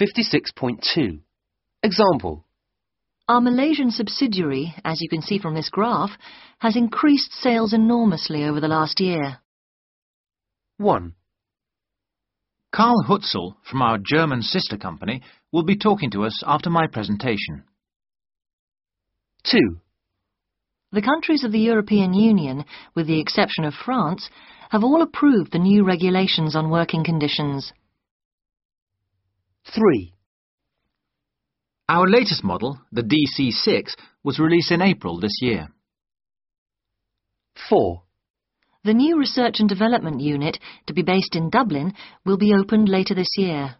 56.2. Example. Our Malaysian subsidiary, as you can see from this graph, has increased sales enormously over the last year. 1. Karl Hutzel from our German sister company will be talking to us after my presentation. 2. The countries of the European Union, with the exception of France, have all approved the new regulations on working conditions. 3. Our latest model, the DC6, was released in April this year. 4. The new Research and Development Unit, to be based in Dublin, will be opened later this year.